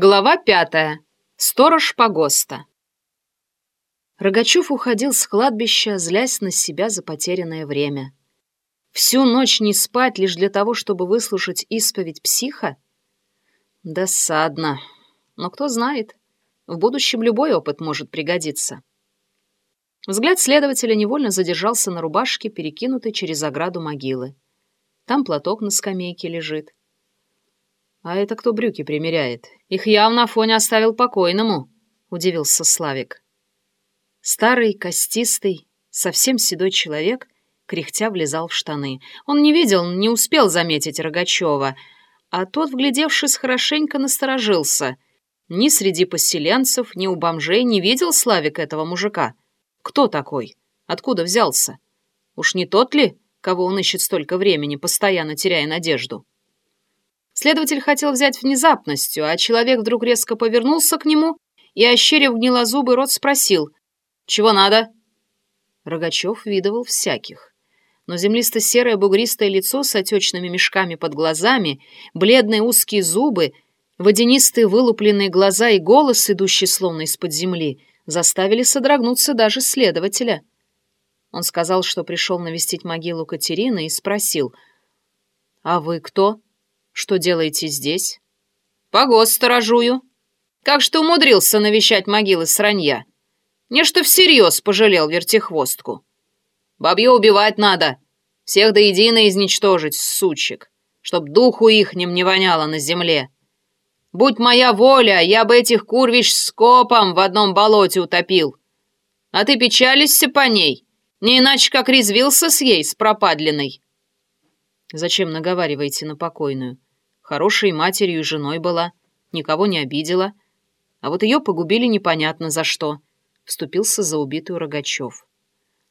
Глава пятая. Сторож погоста. Рогачев уходил с кладбища, злясь на себя за потерянное время. Всю ночь не спать лишь для того, чтобы выслушать исповедь психа? Досадно. Но кто знает, в будущем любой опыт может пригодиться. Взгляд следователя невольно задержался на рубашке, перекинутой через ограду могилы. Там платок на скамейке лежит. «А это кто брюки примеряет? Их явно Афоня оставил покойному», — удивился Славик. Старый, костистый, совсем седой человек, кряхтя влезал в штаны. Он не видел, не успел заметить Рогачева, а тот, вглядевшись хорошенько, насторожился. Ни среди поселенцев, ни у бомжей не видел Славик этого мужика. Кто такой? Откуда взялся? Уж не тот ли, кого он ищет столько времени, постоянно теряя надежду? Следователь хотел взять внезапностью, а человек вдруг резко повернулся к нему и, ощерив гнилозубый рот, спросил «Чего надо?» Рогачев видывал всяких. Но землисто-серое бугристое лицо с отечными мешками под глазами, бледные узкие зубы, водянистые вылупленные глаза и голос, идущий словно из-под земли, заставили содрогнуться даже следователя. Он сказал, что пришел навестить могилу Катерины и спросил «А вы кто?» Что делаете здесь? Погост сторожую. Как что умудрился навещать могилы сранья? Не что всерьез пожалел вертихвостку. Бабье убивать надо. Всех до единой изничтожить, сучек, чтоб духу ихним не воняло на земле. Будь моя воля, я бы этих курвищ скопом в одном болоте утопил. А ты печалишься по ней, не иначе как резвился с ей, с пропадленной. Зачем наговариваете на покойную? Хорошей матерью и женой была, никого не обидела. А вот ее погубили непонятно за что. Вступился за убитую Рогачев.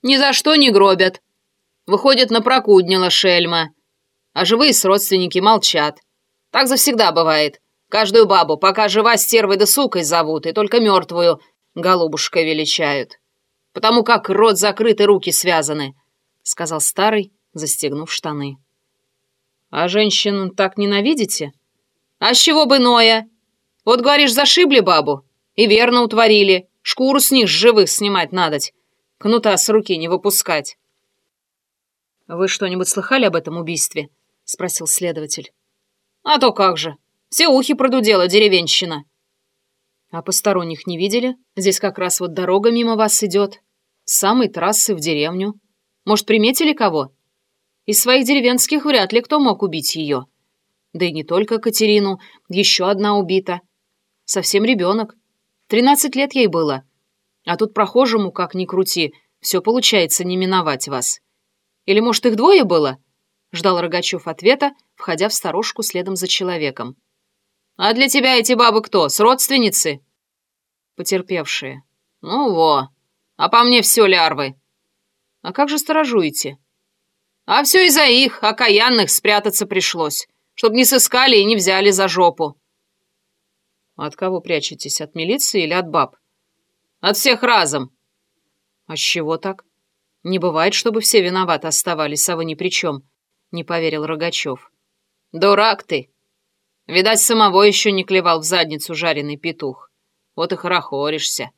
«Ни за что не гробят. Выходит, напрокуднила шельма. А живые с родственники молчат. Так завсегда бывает. Каждую бабу, пока жива стервой да сукой зовут, и только мертвую голубушкой величают. Потому как рот закрыт и руки связаны», — сказал старый, застегнув штаны. А женщин так ненавидите? А с чего бы Ноя? Вот, говоришь, зашибли бабу. И верно утворили. Шкуру с них живых снимать надоть. Кнута с руки не выпускать. «Вы что-нибудь слыхали об этом убийстве?» — спросил следователь. «А то как же. Все ухи продудела деревенщина». «А посторонних не видели? Здесь как раз вот дорога мимо вас идет. С самой трассы в деревню. Может, приметили кого?» Из своих деревенских вряд ли кто мог убить ее. Да и не только Катерину, еще одна убита. Совсем ребенок. Тринадцать лет ей было. А тут прохожему, как ни крути, все получается не миновать вас. Или, может, их двое было?» Ждал Рогачев ответа, входя в сторожку следом за человеком. «А для тебя эти бабы кто, с родственницы?» «Потерпевшие». «Ну во, а по мне все лярвы». «А как же сторожуете?» А все из-за их, окаянных, спрятаться пришлось, чтоб не сыскали и не взяли за жопу. От кого прячетесь, от милиции или от баб? От всех разом. А с чего так? Не бывает, чтобы все виноваты оставались, а вы ни при чем, не поверил Рогачев. Дурак ты. Видать, самого еще не клевал в задницу жареный петух. Вот и хорохоришься.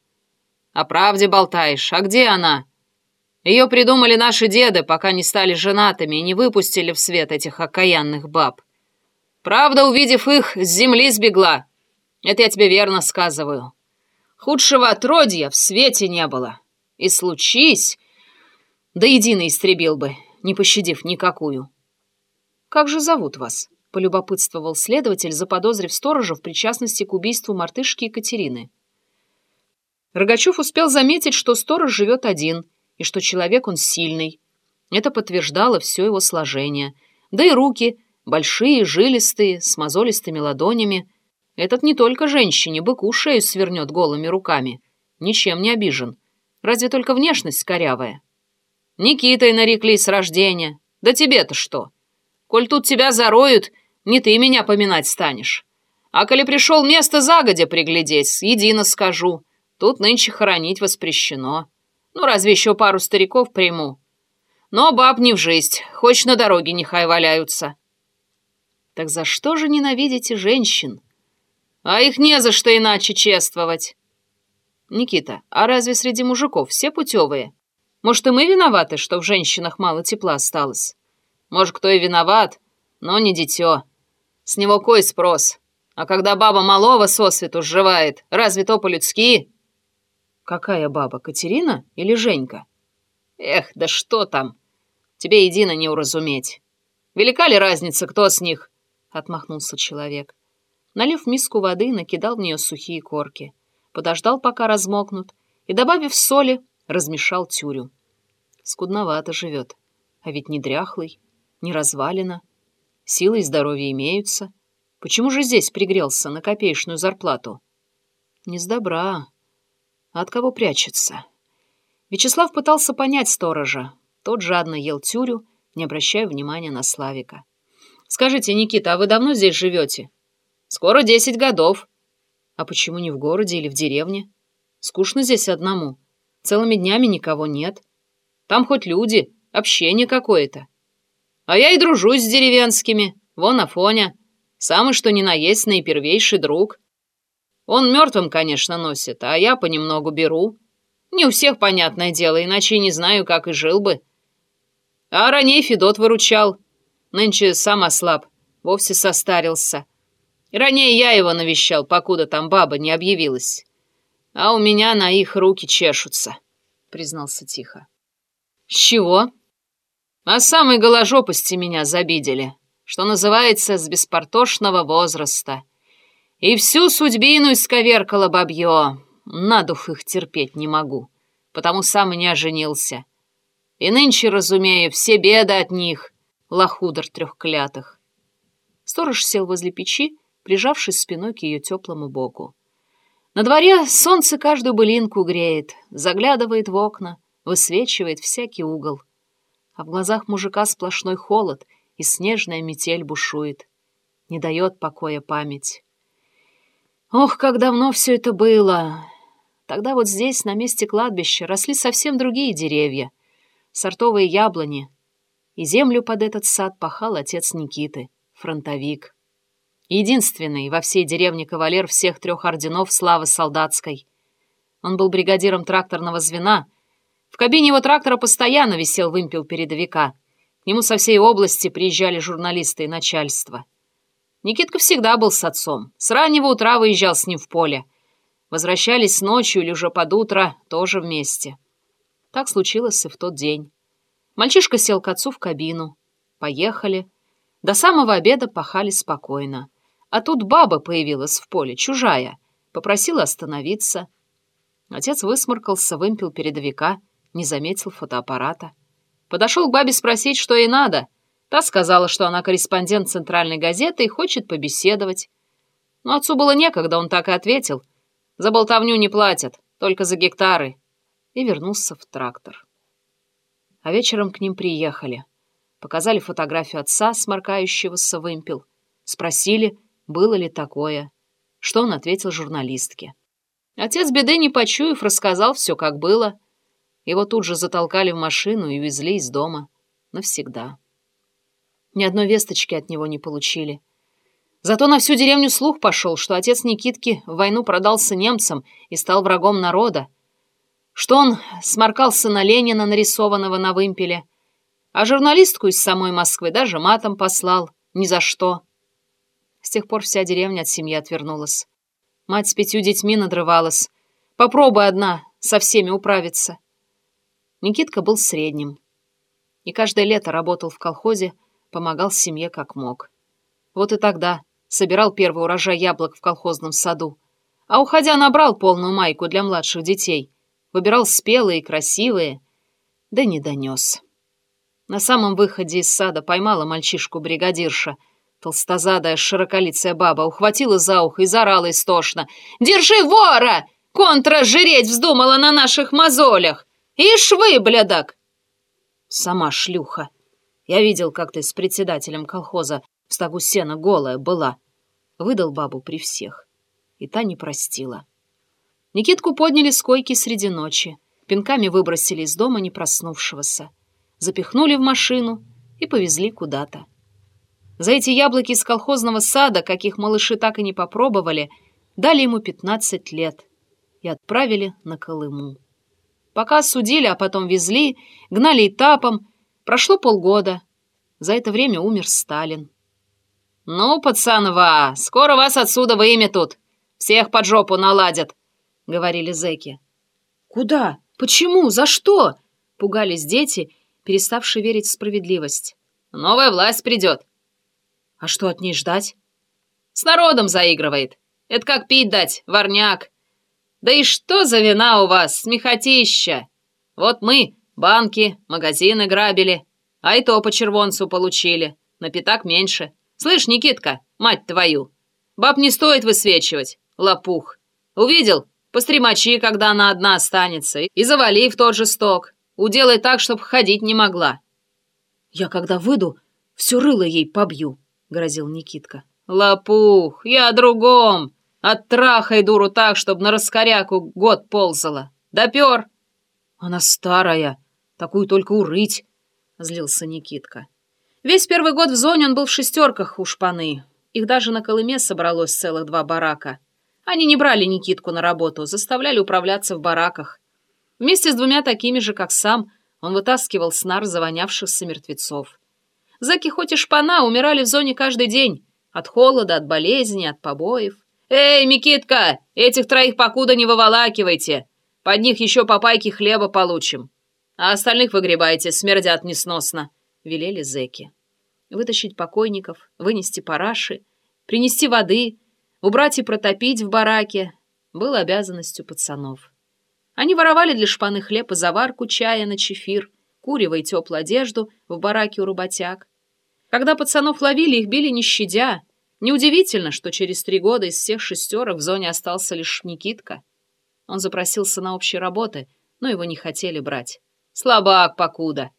О правде болтаешь. А где она? Ее придумали наши деды, пока не стали женатыми и не выпустили в свет этих окаянных баб. Правда, увидев их, с земли сбегла. Это я тебе верно сказываю. Худшего отродья в свете не было. И случись, да едино истребил бы, не пощадив никакую. «Как же зовут вас?» — полюбопытствовал следователь, заподозрив сторожа в причастности к убийству мартышки Екатерины. Рогачев успел заметить, что сторож живет один — и что человек он сильный. Это подтверждало все его сложение. Да и руки, большие, жилистые, с мозолистыми ладонями. Этот не только женщине, быку шею свернет голыми руками. Ничем не обижен. Разве только внешность корявая. Никитой нарекли с рождения. Да тебе-то что? Коль тут тебя зароют, не ты меня поминать станешь. А коли пришел место загодя приглядеть, едино скажу. Тут нынче хоронить воспрещено. Ну, разве еще пару стариков приму. Но баб не в жизнь, хоть на дороге нехай валяются. Так за что же ненавидите женщин? А их не за что иначе чествовать. Никита, а разве среди мужиков все путевые? Может, и мы виноваты, что в женщинах мало тепла осталось? Может, кто и виноват, но не дитё. С него кой спрос? А когда баба малого сосвету сживает, разве то по-людски? Какая баба, Катерина или Женька? Эх, да что там? Тебе едино не уразуметь. Велика ли разница, кто с них? Отмахнулся человек. Налив миску воды, накидал в нее сухие корки подождал, пока размокнут, и, добавив соли, размешал тюрю. Скудновато живет, а ведь не дряхлый, не развалина. Силы и здоровье имеются. Почему же здесь пригрелся на копеечную зарплату? Не с добра. А от кого прячется? Вячеслав пытался понять сторожа. Тот жадно ел тюрю, не обращая внимания на Славика. «Скажите, Никита, а вы давно здесь живете?» «Скоро десять годов», а почему не в городе или в деревне? Скучно здесь одному. Целыми днями никого нет. Там хоть люди, общение какое-то. А я и дружусь с деревенскими. Вон Афоня. Самый что ни на есть наипервейший друг. Он мертвым, конечно, носит, а я понемногу беру. Не у всех, понятное дело, иначе не знаю, как и жил бы. А ранее Федот выручал. Нынче сам ослаб, вовсе состарился. Ранее я его навещал, покуда там баба не объявилась. А у меня на их руки чешутся, — признался тихо. С чего? А самой голожопости меня забидели, что называется, с беспортошного возраста. И всю судьбину исковеркало бабье. На дух их терпеть не могу, потому сам и не оженился. И нынче, разумею, все беды от них, лохудр трехклятых. Сторож сел возле печи, прижавшись спиной к ее теплому боку. На дворе солнце каждую былинку греет, заглядывает в окна, высвечивает всякий угол. А в глазах мужика сплошной холод, и снежная метель бушует. Не дает покоя память. Ох, как давно все это было! Тогда вот здесь, на месте кладбища, росли совсем другие деревья, сортовые яблони, и землю под этот сад пахал отец Никиты, фронтовик. Единственный во всей деревне кавалер всех трех орденов славы солдатской. Он был бригадиром тракторного звена. В кабине его трактора постоянно висел вымпел передовика. К нему со всей области приезжали журналисты и начальство. Никитка всегда был с отцом. С раннего утра выезжал с ним в поле. Возвращались ночью или уже под утро, тоже вместе. Так случилось и в тот день. Мальчишка сел к отцу в кабину. Поехали. До самого обеда пахали спокойно. А тут баба появилась в поле, чужая. Попросила остановиться. Отец высморкался, вымпел передовика, не заметил фотоаппарата. Подошел к бабе спросить, что ей надо. Та сказала, что она корреспондент центральной газеты и хочет побеседовать. Но отцу было некогда, он так и ответил. За болтовню не платят, только за гектары. И вернулся в трактор. А вечером к ним приехали. Показали фотографию отца, сморкающегося вымпел. Спросили, было ли такое, что он ответил журналистке. Отец беды не почуяв, рассказал все, как было. Его тут же затолкали в машину и увезли из дома. Навсегда. Ни одной весточки от него не получили. Зато на всю деревню слух пошел, что отец Никитки в войну продался немцам и стал врагом народа, что он сморкался на Ленина, нарисованного на вымпеле, а журналистку из самой Москвы даже матом послал, ни за что. С тех пор вся деревня от семьи отвернулась. Мать с пятью детьми надрывалась. Попробуй одна со всеми управиться. Никитка был средним. И каждое лето работал в колхозе, помогал семье как мог. Вот и тогда собирал первый урожай яблок в колхозном саду. А уходя набрал полную майку для младших детей. Выбирал спелые и красивые. Да не донес. На самом выходе из сада поймала мальчишку-бригадирша — Толстозадая широколицая баба ухватила за ухо и заорала истошно. «Держи вора! Контра жреть вздумала на наших мозолях! Ишь вы, блядок!» «Сама шлюха! Я видел, как ты с председателем колхоза в стогу сена голая была!» Выдал бабу при всех. И та не простила. Никитку подняли с койки среди ночи, пинками выбросили из дома не проснувшегося, запихнули в машину и повезли куда-то. За эти яблоки из колхозного сада, каких малыши так и не попробовали, дали ему 15 лет и отправили на Колыму. Пока судили, а потом везли, гнали этапом, прошло полгода. За это время умер Сталин. «Ну, пацанва, скоро вас отсюда выметут, всех под жопу наладят», — говорили зэки. «Куда? Почему? За что?» — пугались дети, переставшие верить в справедливость. «Новая власть придет». «А что от ней ждать?» «С народом заигрывает. Это как пить дать, ворняк. Да и что за вина у вас, смехотища? Вот мы банки, магазины грабили, а и то по червонцу получили, на пятак меньше. Слышь, Никитка, мать твою, баб не стоит высвечивать, лопух. Увидел? Постремочи, когда она одна останется, и завали в тот же сток. Уделай так, чтоб ходить не могла. Я когда выйду, все рыло ей побью, — грозил Никитка. Лопух, я о другом. Оттрахай дуру так, чтобы на раскоряку год ползала. Допер. Она старая, такую только урыть, — злился Никитка. Весь первый год в зоне он был в шестерках у шпаны. Их даже на Колыме собралось целых два барака. Они не брали Никитку на работу, заставляли управляться в бараках. Вместе с двумя такими же, как сам, он вытаскивал снар завонявшихся мертвецов. Заки хоть и шпана умирали в зоне каждый день. От холода, от болезни, от побоев. «Эй, Микитка, этих троих покуда не выволакивайте. Под них еще по пайке хлеба получим. А остальных выгребайте, смердят несносно», — велели зэки. Вытащить покойников, вынести параши, принести воды, убрать и протопить в бараке было обязанностью пацанов. Они воровали для шпаны хлеб и заварку чая на чефир, курево и теплую одежду в бараке у работяг. Когда пацанов ловили, их били не щадя, Неудивительно, что через три года из всех шестерок в зоне остался лишь Никитка. Он запросился на общие работы, но его не хотели брать. Слабак покуда.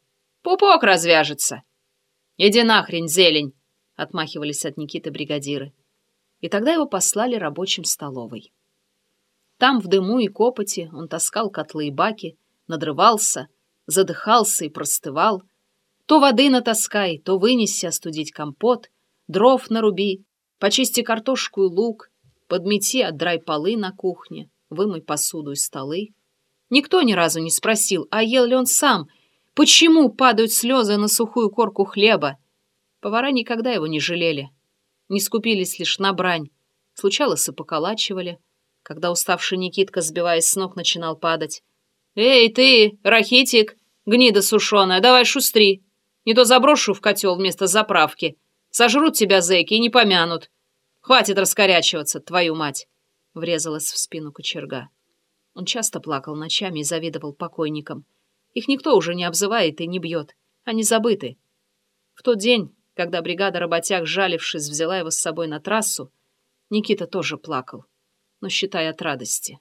Пупок развяжется. Иди нахрен, зелень, отмахивались от Никиты бригадиры. И тогда его послали рабочим столовой. Там в дыму и копоти он таскал котлы и баки, надрывался, задыхался и простывал. То воды натаскай, то вынеси остудить компот, дров наруби, Почисти картошку и лук, подмети, отдрай полы на кухне, вымой посуду и столы. Никто ни разу не спросил, а ел ли он сам, почему падают слезы на сухую корку хлеба. Повара никогда его не жалели, не скупились лишь на брань. Случалось и поколачивали, когда уставший Никитка, сбиваясь с ног, начинал падать. «Эй, ты, рахитик, гнида сушеная, давай шустри, не то заброшу в котел вместо заправки», Сожрут тебя зэки и не помянут. Хватит раскорячиваться, твою мать!» Врезалась в спину кочерга. Он часто плакал ночами и завидовал покойникам. Их никто уже не обзывает и не бьет. Они забыты. В тот день, когда бригада работяг, жалившись, взяла его с собой на трассу, Никита тоже плакал, но считая от радости.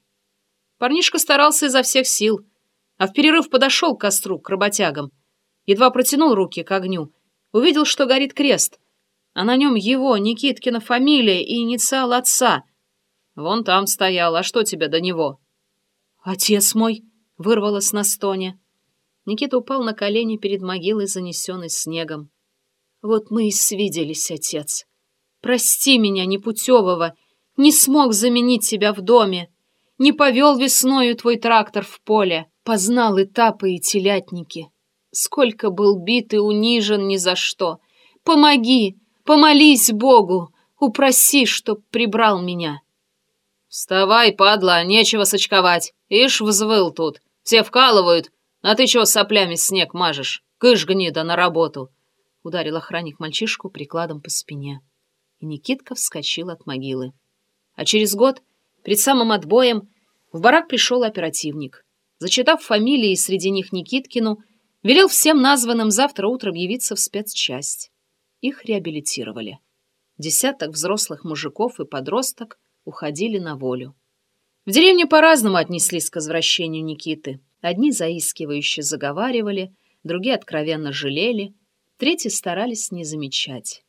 Парнишка старался изо всех сил, а в перерыв подошел к костру, к работягам. Едва протянул руки к огню, увидел, что горит крест — а на нем его, Никиткина фамилия и инициал отца. Вон там стоял, а что тебе до него? Отец мой, вырвалось на стоне. Никита упал на колени перед могилой, занесенной снегом. Вот мы и свиделись, отец. Прости меня, непутевого, не смог заменить тебя в доме, не повел весною твой трактор в поле, познал этапы и телятники. Сколько был бит и унижен ни за что. Помоги, Помолись Богу, упроси, чтоб прибрал меня. Вставай, падла, нечего сочковать. Ишь, взвыл тут. Все вкалывают, а ты чего соплями снег мажешь? Кыш, гнида, на работу. Ударил охранник мальчишку прикладом по спине. И Никитка вскочил от могилы. А через год, перед самым отбоем, в барак пришел оперативник. Зачитав фамилии среди них Никиткину, велел всем названным завтра утром явиться в спецчасть. Их реабилитировали. Десяток взрослых мужиков и подросток уходили на волю. В деревне по-разному отнеслись к возвращению Никиты. Одни заискивающе заговаривали, другие откровенно жалели, третьи старались не замечать.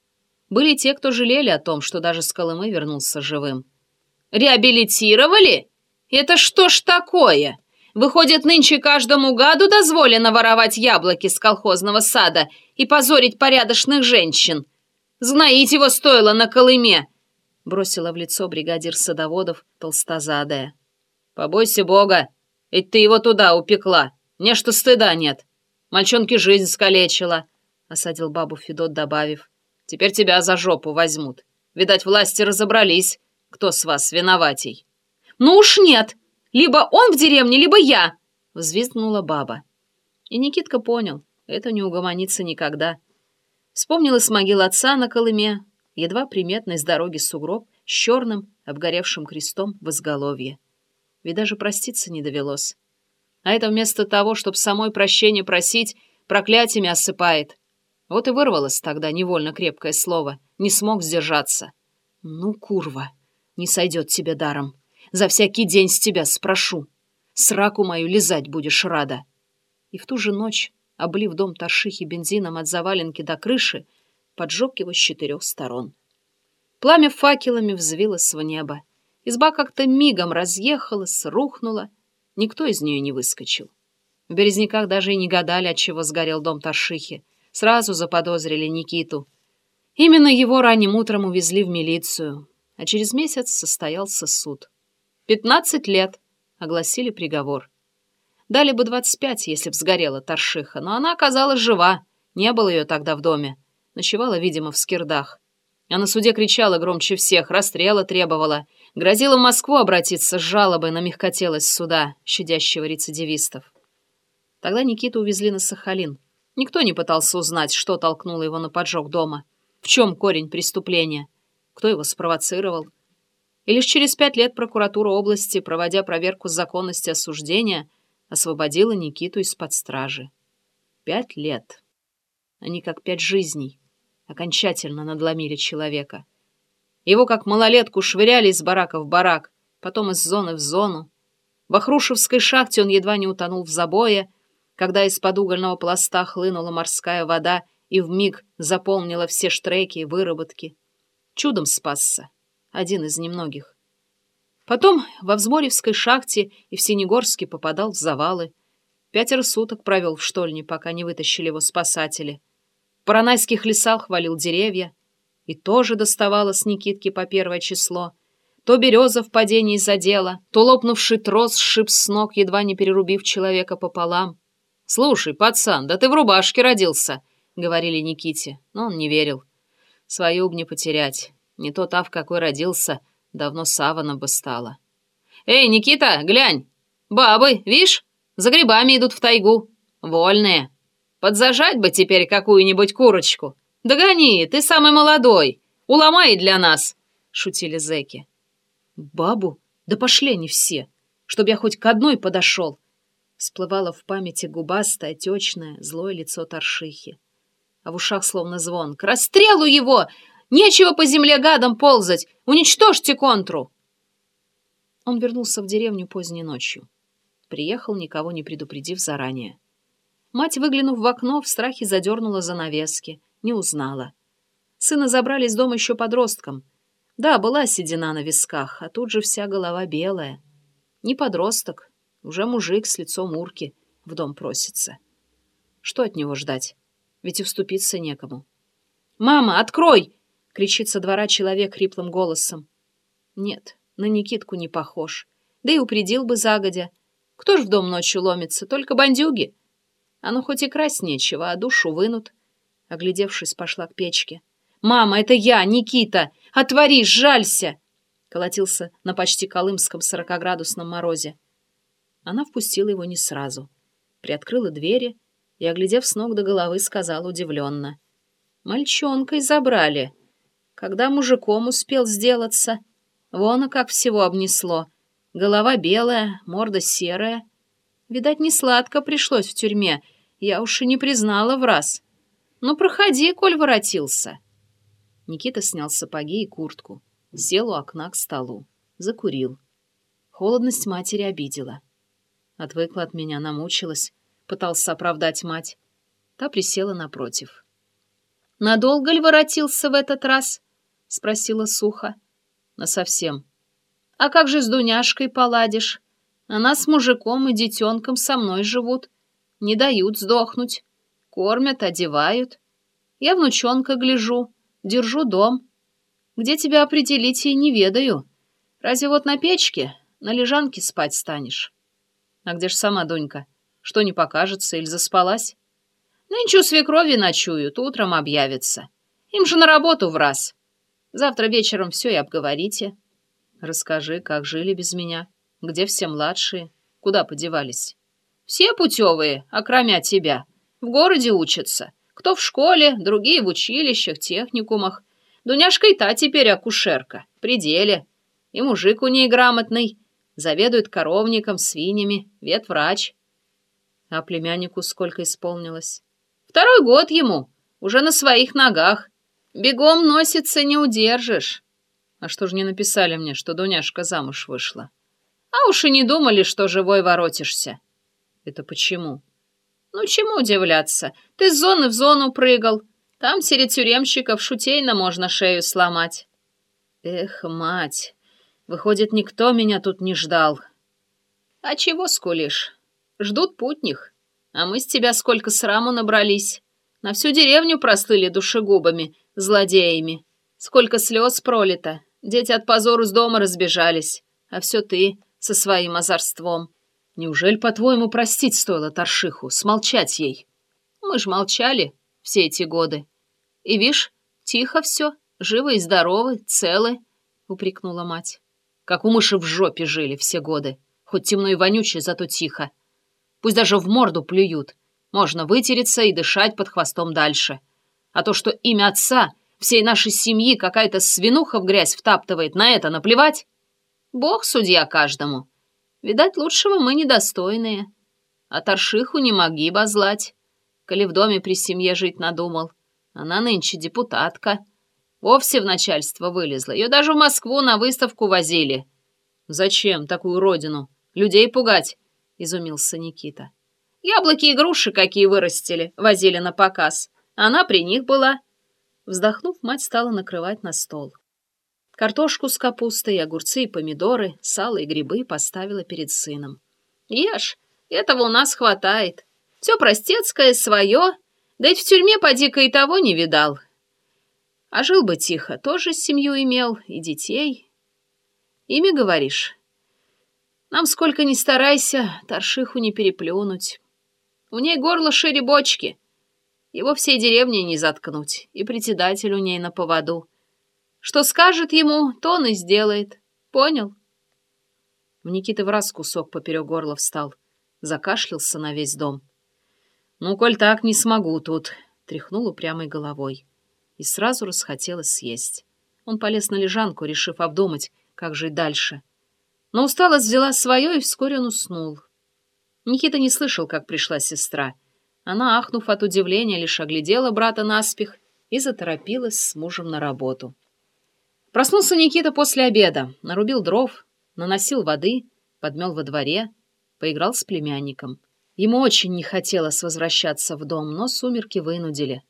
Были те, кто жалели о том, что даже с Колымы вернулся живым. «Реабилитировали? Это что ж такое? Выходит, нынче каждому гаду дозволено воровать яблоки с колхозного сада и позорить порядочных женщин. Знаете его стоило на Колыме. — бросила в лицо бригадир садоводов толстозадая. «Побойся Бога! Ведь ты его туда упекла! Не что стыда нет! Мальчонке жизнь скалечила!» — осадил бабу Федот, добавив. «Теперь тебя за жопу возьмут. Видать, власти разобрались, кто с вас виноватей». «Ну уж нет! Либо он в деревне, либо я!» — взвизгнула баба. И Никитка понял, это не угомонится никогда. Вспомнилась могила отца на Колыме, едва приметный с дороги сугроб с черным, обгоревшим крестом в изголовье. Ведь даже проститься не довелось. А это вместо того, чтобы самой прощения просить, проклятиями осыпает. Вот и вырвалось тогда невольно крепкое слово. Не смог сдержаться. «Ну, курва, не сойдет тебе даром. За всякий день с тебя спрошу. Сраку мою лизать будешь рада». И в ту же ночь, облив дом Таршихи бензином от заваленки до крыши, поджег его с четырех сторон. Пламя факелами взвилось в небо. Изба как-то мигом разъехалась, рухнула. Никто из нее не выскочил. В Березняках даже и не гадали, от чего сгорел дом Таршихи. Сразу заподозрили Никиту. Именно его ранним утром увезли в милицию, а через месяц состоялся суд. «Пятнадцать лет!» — огласили приговор. Дали бы двадцать пять, если б сгорела Таршиха, но она оказалась жива, не было ее тогда в доме. Ночевала, видимо, в скирдах. А на суде кричала громче всех, расстрела требовала. Грозила в Москву обратиться с жалобой на мягкотелость суда, щадящего рецидивистов. Тогда Никиту увезли на Сахалин. Никто не пытался узнать, что толкнуло его на поджог дома. В чем корень преступления? Кто его спровоцировал? И лишь через пять лет прокуратура области, проводя проверку законности осуждения, освободила Никиту из-под стражи. Пять лет. Они как пять жизней окончательно надломили человека. Его как малолетку швыряли из барака в барак, потом из зоны в зону. В Охрушевской шахте он едва не утонул в забое, когда из-под угольного пласта хлынула морская вода и вмиг заполнила все штреки и выработки. Чудом спасся, один из немногих. Потом во Взморевской шахте и в Синегорске попадал в завалы. Пятеро суток провел в штольне, пока не вытащили его спасатели — в Паранайских лесах хвалил деревья, и тоже доставалось Никитке по первое число. То береза в падении задела, то лопнувший трос сшиб с ног, едва не перерубив человека пополам. «Слушай, пацан, да ты в рубашке родился», — говорили Никите, но он не верил. «Свою б не потерять. Не то та, в какой родился, давно саваном бы стала». «Эй, Никита, глянь! Бабы, видишь, за грибами идут в тайгу. Вольные». Подзажать бы теперь какую-нибудь курочку. Догони, ты самый молодой. Уломай для нас, — шутили зэки. Бабу? Да пошли они все, чтоб я хоть к одной подошел. Всплывало в памяти губастое, отечное, злое лицо торшихи. А в ушах словно звон. «К расстрелу его! Нечего по земле гадом ползать! Уничтожьте контру!» Он вернулся в деревню поздней ночью. Приехал, никого не предупредив заранее. Мать, выглянув в окно, в страхе задернула занавески. Не узнала. Сына забрали из дома еще подростком. Да, была седина на висках, а тут же вся голова белая. Не подросток, уже мужик с лицом урки в дом просится. Что от него ждать? Ведь и вступиться некому. «Мама, открой!» — кричит со двора человек хриплым голосом. Нет, на Никитку не похож. Да и упредил бы загодя. Кто ж в дом ночью ломится? Только бандюги. Ну хоть и красть нечего, а душу вынут. Оглядевшись, пошла к печке. «Мама, это я, Никита! Отвори, жалься!» Колотился на почти колымском сорокоградусном морозе. Она впустила его не сразу. Приоткрыла двери и, оглядев с ног до головы, сказала удивленно. «Мальчонкой забрали. Когда мужиком успел сделаться? Вон, как всего обнесло. Голова белая, морда серая. Видать, не сладко пришлось в тюрьме. Я уж и не признала в раз. Ну, проходи, коль воротился. Никита снял сапоги и куртку. Сел у окна к столу. Закурил. Холодность матери обидела. Отвыкла от меня, намучилась. Пытался оправдать мать. Та присела напротив. «Надолго ли воротился в этот раз?» — спросила сухо. «Насовсем». «А как же с Дуняшкой поладишь? Она с мужиком и детенком со мной живут. Не дают сдохнуть. Кормят, одевают. Я внучонка гляжу, держу дом. Где тебя определить и не ведаю. Разве вот на печке, на лежанке спать станешь? А где ж сама Дунька? Что не покажется или заспалась? Нынче у свекрови ночуют, утром объявится. Им же на работу в раз. Завтра вечером все и обговорите. Расскажи, как жили без меня, где все младшие, куда подевались. Все путевые, окромя тебя, в городе учатся. Кто в школе, другие в училищах, техникумах. Дуняшка и та теперь акушерка, при деле. И мужик у ней грамотный, заведует коровником, свиньями, ветврач. А племяннику сколько исполнилось? Второй год ему, уже на своих ногах. Бегом носится, не удержишь. А что ж не написали мне, что Дуняшка замуж вышла? А уж и не думали, что живой воротишься. Это почему? Ну, чему удивляться? Ты с зоны в зону прыгал. Там среди тюремщиков шутейно можно шею сломать. Эх, мать, выходит, никто меня тут не ждал. А чего скулишь? Ждут путних. А мы с тебя сколько сраму набрались. На всю деревню простыли душегубами, злодеями. Сколько слез пролито. Дети от позору с дома разбежались. А все ты со своим озорством. Неужели, по-твоему, простить стоило Таршиху, смолчать ей? Мы ж молчали все эти годы. И, вишь, тихо все, живы и здоровы, целы, — упрекнула мать. Как у мыши в жопе жили все годы. Хоть темно и вонюче, зато тихо. Пусть даже в морду плюют. Можно вытереться и дышать под хвостом дальше. А то, что имя отца всей нашей семьи какая-то свинуха в грязь втаптывает, на это наплевать? Бог судья каждому. Видать, лучшего мы недостойные. А Таршиху не моги базлать. Коли в доме при семье жить надумал. Она нынче депутатка. Вовсе в начальство вылезла. Ее даже в Москву на выставку возили. Зачем такую родину? Людей пугать, изумился Никита. Яблоки и груши какие вырастили, возили на показ. Она при них была. Вздохнув, мать стала накрывать на стол. Картошку с капустой, огурцы и помидоры, сало и грибы поставила перед сыном. «Ешь, этого у нас хватает. Все простецкое, свое, да ведь в тюрьме поди-ка и того не видал. А жил бы тихо, тоже семью имел, и детей. Ими говоришь? Нам сколько ни старайся, торшиху не переплюнуть. У ней горло шире бочки. Его всей деревней не заткнуть, и председатель у ней на поводу. Что скажет ему, то он и сделает. Понял? У Никиты в раз кусок поперек горла встал. Закашлялся на весь дом. «Ну, коль так, не смогу тут», — тряхнул упрямой головой. И сразу расхотелось съесть. Он полез на лежанку, решив обдумать, как жить дальше. Но усталость взяла свое, и вскоре он уснул. Никита не слышал, как пришла сестра. Она, ахнув от удивления, лишь оглядела брата наспех и заторопилась с мужем на работу. Проснулся Никита после обеда, нарубил дров, наносил воды, подмел во дворе, поиграл с племянником. Ему очень не хотелось возвращаться в дом, но сумерки вынудили.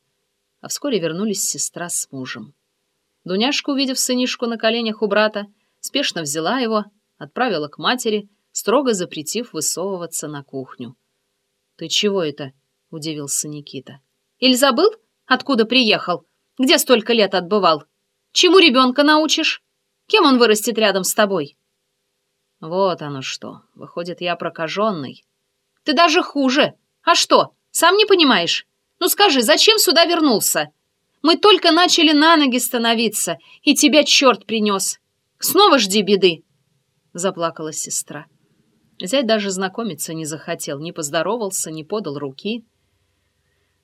А вскоре вернулись сестра с мужем. Дуняшка, увидев сынишку на коленях у брата, спешно взяла его, отправила к матери, строго запретив высовываться на кухню. «Ты чего это?» — удивился Никита. «Иль забыл, откуда приехал? Где столько лет отбывал?» Чему ребенка научишь? Кем он вырастет рядом с тобой? Вот оно что. Выходит, я прокаженный. Ты даже хуже. А что, сам не понимаешь? Ну скажи, зачем сюда вернулся? Мы только начали на ноги становиться, и тебя черт принес. Снова жди беды. Заплакала сестра. Зять даже знакомиться не захотел, не поздоровался, не подал руки.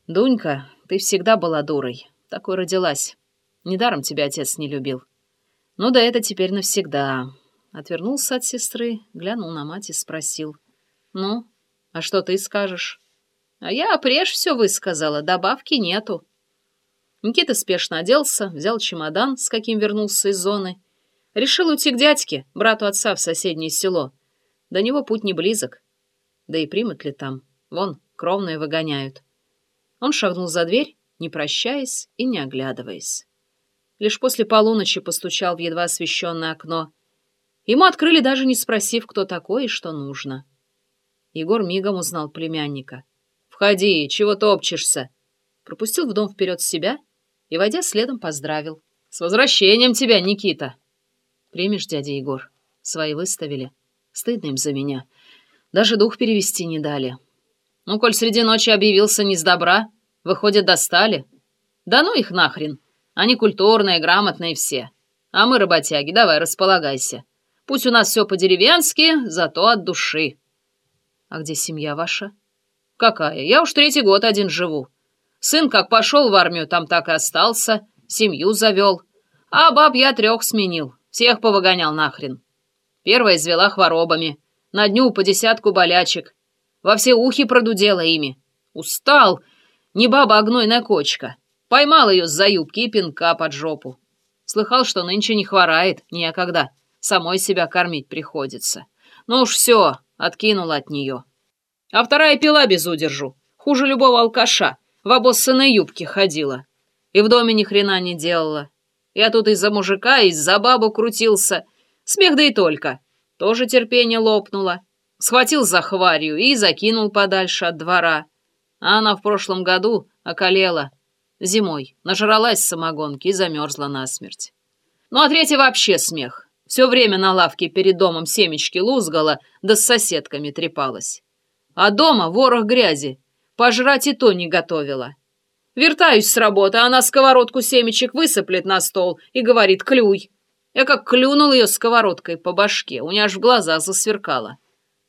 «Дунька, ты всегда была дурой. Такой родилась. Недаром тебя отец не любил. Ну да это теперь навсегда. Отвернулся от сестры, глянул на мать и спросил. Ну, а что ты скажешь? А я прежь все высказала, добавки нету. Никита спешно оделся, взял чемодан, с каким вернулся из зоны. Решил уйти к дядьке, брату отца в соседнее село. До него путь не близок. Да и примут ли там? Вон, кровные выгоняют. Он шагнул за дверь, не прощаясь и не оглядываясь. Лишь после полуночи постучал в едва освещенное окно. Ему открыли, даже не спросив, кто такой и что нужно. Егор мигом узнал племянника. «Входи, чего топчешься?» Пропустил в дом вперед себя и, войдя следом, поздравил. «С возвращением тебя, Никита!» «Примешь, дядя Егор?» Свои выставили. Стыдно им за меня. Даже дух перевести не дали. Ну, коль среди ночи объявился не с добра, выходит, достали. Да ну их нахрен. Они культурные, грамотные все. А мы работяги, давай, располагайся. Пусть у нас все по-деревенски, зато от души. А где семья ваша? Какая? Я уж третий год один живу. Сын как пошел в армию, там так и остался, семью завел. А баб я трех сменил, всех повыгонял нахрен. Первая извела хворобами, на дню по десятку болячек. Во все ухи продудела ими. Устал, не баба, а гнойная кочка. Поймал ее с-за юбки и пинка под жопу. Слыхал, что нынче не хворает, никогда. Самой себя кормить приходится. Ну уж все, откинул от нее. А вторая пила без удержу. Хуже любого алкаша. В обоссанной юбке ходила. И в доме ни хрена не делала. Я тут из-за мужика, из-за бабу крутился. Смех да и только. Тоже терпение лопнуло. Схватил за хварью и закинул подальше от двора. А она в прошлом году околела. Зимой. Нажралась самогонки и замерзла насмерть. Ну а третий вообще смех. Все время на лавке перед домом семечки лузгала, да с соседками трепалась. А дома ворох грязи. Пожрать и то не готовила. Вертаюсь с работы, она сковородку семечек высыплет на стол и говорит «клюй». Я как клюнул ее сковородкой по башке, у нее аж в глаза засверкало.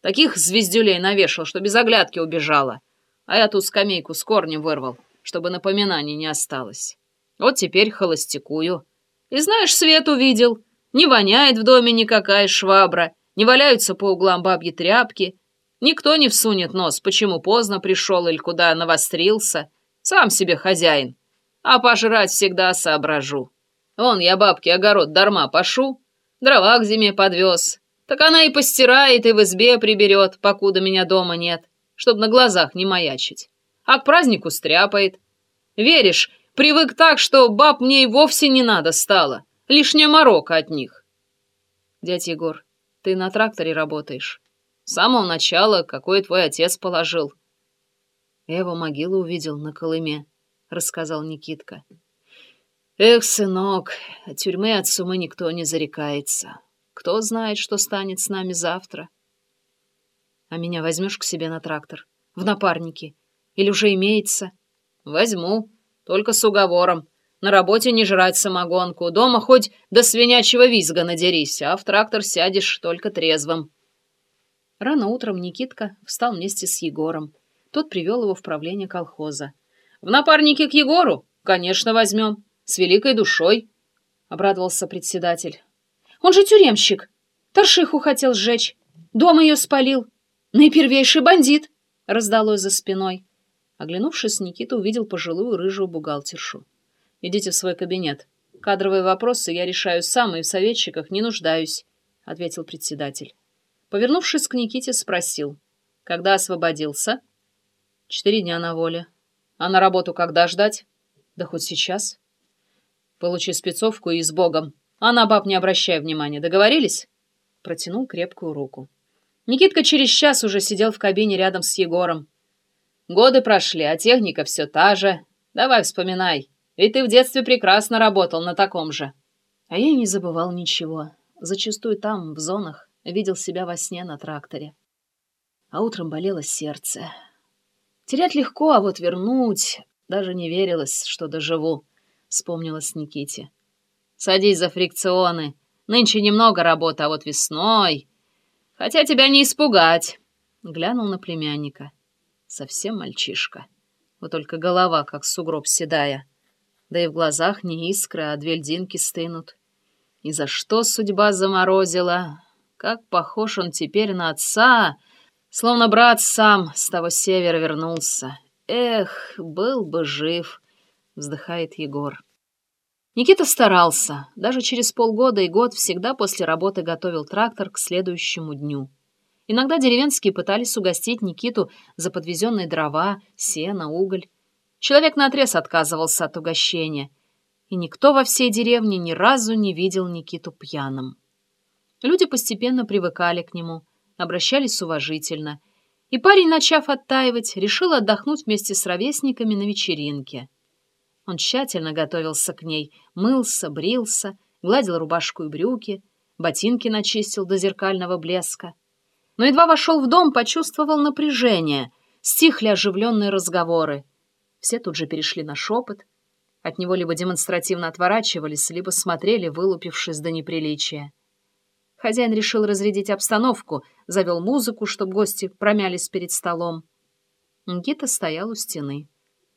Таких звездюлей навешал, что без оглядки убежала. А я ту скамейку с корнем вырвал, чтобы напоминаний не осталось. Вот теперь холостякую. И знаешь, свет увидел. Не воняет в доме никакая швабра, не валяются по углам бабьи тряпки. Никто не всунет нос, почему поздно пришел или куда навострился. Сам себе хозяин. А пожрать всегда соображу. Вон я бабке огород дарма пашу, дрова к зиме подвез. Так она и постирает, и в избе приберет, покуда меня дома нет, чтоб на глазах не маячить. А к празднику стряпает. Веришь, привык так, что баб мне и вовсе не надо стало. Лишняя морока от них. Дядь Егор, ты на тракторе работаешь. С самого начала, какой твой отец положил. Я его могилу увидел на Колыме, — рассказал Никитка. Эх, сынок, от тюрьмы от сумы никто не зарекается. Кто знает, что станет с нами завтра? А меня возьмешь к себе на трактор? В напарники? Или уже имеется? Возьму, только с уговором. На работе не жрать самогонку, дома хоть до свинячьего визга надерись, а в трактор сядешь только трезвым. Рано утром Никитка встал вместе с Егором. Тот привел его в правление колхоза. «В напарники к Егору? Конечно, возьмем. С великой душой», — обрадовался председатель. «Он же тюремщик. Торшиху хотел сжечь. Дом ее спалил. Наипервейший бандит», — раздалось за спиной. Оглянувшись, Никита увидел пожилую рыжую бухгалтершу. «Идите в свой кабинет. Кадровые вопросы я решаю сам и в советчиках не нуждаюсь», — ответил председатель. Повернувшись к Никите, спросил. «Когда освободился?» Четыре дня на воле. А на работу когда ждать? Да хоть сейчас. Получи спецовку и с Богом. А на баб не обращай внимания. Договорились? Протянул крепкую руку. Никитка через час уже сидел в кабине рядом с Егором. Годы прошли, а техника все та же. Давай вспоминай. Ведь ты в детстве прекрасно работал на таком же. А я не забывал ничего. Зачастую там, в зонах, видел себя во сне на тракторе. А утром болело сердце. Терять легко, а вот вернуть... Даже не верилось, что доживу, — вспомнилась Никите. Садись за фрикционы. Нынче немного работы, а вот весной... Хотя тебя не испугать. Глянул на племянника. Совсем мальчишка. Вот только голова, как сугроб седая. Да и в глазах не искры, а две льдинки стынут. И за что судьба заморозила? Как похож он теперь на отца, Словно брат сам с того севера вернулся. Эх, был бы жив, вздыхает Егор. Никита старался. Даже через полгода и год всегда после работы готовил трактор к следующему дню. Иногда деревенские пытались угостить Никиту за подвезенные дрова, сено, уголь. Человек наотрез отказывался от угощения, и никто во всей деревне ни разу не видел Никиту пьяным. Люди постепенно привыкали к нему – обращались уважительно, и парень, начав оттаивать, решил отдохнуть вместе с ровесниками на вечеринке. Он тщательно готовился к ней, мылся, брился, гладил рубашку и брюки, ботинки начистил до зеркального блеска. Но едва вошел в дом, почувствовал напряжение, стихли оживленные разговоры. Все тут же перешли на шепот. От него либо демонстративно отворачивались, либо смотрели, вылупившись до неприличия. Хозяин решил разрядить обстановку, завел музыку, чтобы гости промялись перед столом. Гита стоял у стены.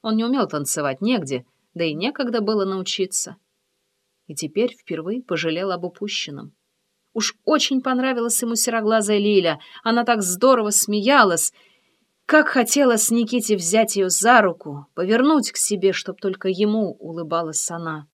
Он не умел танцевать негде, да и некогда было научиться. И теперь впервые пожалел об упущенном. Уж очень понравилась ему сероглазая Лиля. Она так здорово смеялась. Как хотелось Никите взять ее за руку, повернуть к себе, чтоб только ему улыбалась она.